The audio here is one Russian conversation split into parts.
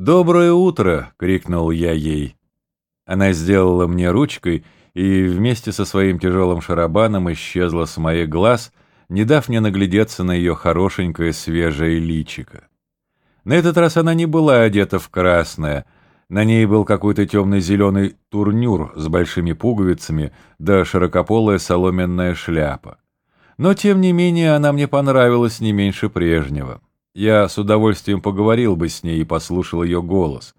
«Доброе утро!» — крикнул я ей. Она сделала мне ручкой и вместе со своим тяжелым шарабаном исчезла с моих глаз, не дав мне наглядеться на ее хорошенькое свежее личико. На этот раз она не была одета в красное, на ней был какой-то темно-зеленый турнюр с большими пуговицами да широкополая соломенная шляпа. Но, тем не менее, она мне понравилась не меньше прежнего. Я с удовольствием поговорил бы с ней и послушал ее голос.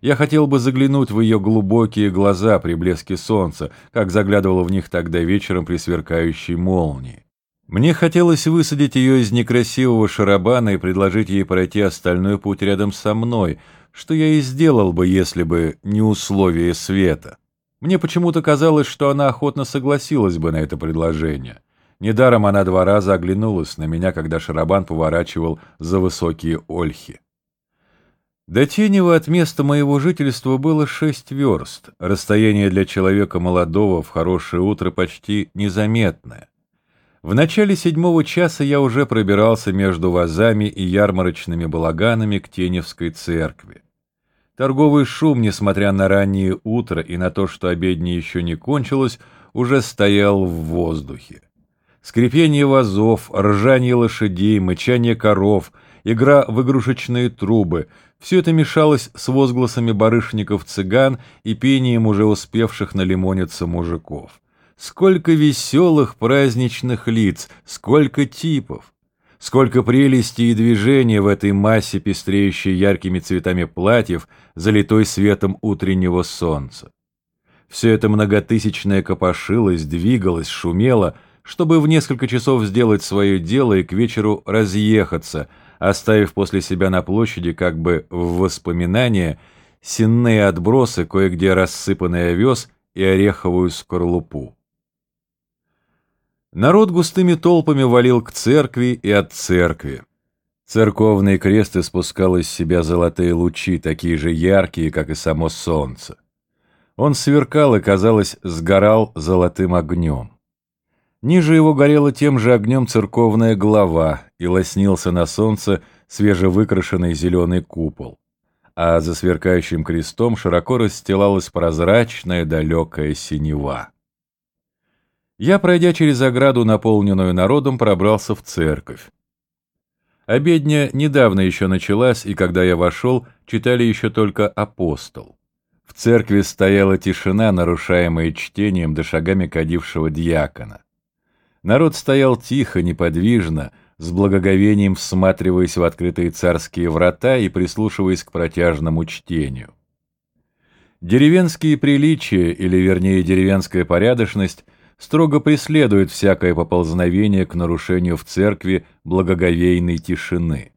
Я хотел бы заглянуть в ее глубокие глаза при блеске солнца, как заглядывал в них тогда вечером при сверкающей молнии. Мне хотелось высадить ее из некрасивого шарабана и предложить ей пройти остальной путь рядом со мной, что я и сделал бы, если бы не условие света. Мне почему-то казалось, что она охотно согласилась бы на это предложение. Недаром она два раза оглянулась на меня, когда шарабан поворачивал за высокие ольхи. До Тенева от места моего жительства было шесть верст. Расстояние для человека молодого в хорошее утро почти незаметное. В начале седьмого часа я уже пробирался между вазами и ярмарочными балаганами к Теневской церкви. Торговый шум, несмотря на раннее утро и на то, что обедня еще не кончилась, уже стоял в воздухе. Скрипение вазов, ржание лошадей, мычание коров, игра в игрушечные трубы — все это мешалось с возгласами барышников-цыган и пением уже успевших налимониться мужиков. Сколько веселых праздничных лиц, сколько типов! Сколько прелести и движения в этой массе, пестреющей яркими цветами платьев, залитой светом утреннего солнца. Все это многотысячное копошилось, двигалось, шумело — чтобы в несколько часов сделать свое дело и к вечеру разъехаться, оставив после себя на площади как бы в воспоминания сенные отбросы, кое-где рассыпанный овес и ореховую скорлупу. Народ густыми толпами валил к церкви и от церкви. Церковный крест испускал из себя золотые лучи, такие же яркие, как и само солнце. Он сверкал и, казалось, сгорал золотым огнем. Ниже его горела тем же огнем церковная глава и лоснился на солнце свежевыкрашенный зеленый купол, а за сверкающим крестом широко расстилалась прозрачная далекая синева. Я, пройдя через ограду, наполненную народом, пробрался в церковь. Обедня недавно еще началась, и когда я вошел, читали еще только апостол. В церкви стояла тишина, нарушаемая чтением да шагами кадившего дьякона. Народ стоял тихо, неподвижно, с благоговением всматриваясь в открытые царские врата и прислушиваясь к протяжному чтению. Деревенские приличия, или вернее деревенская порядочность, строго преследуют всякое поползновение к нарушению в церкви благоговейной тишины.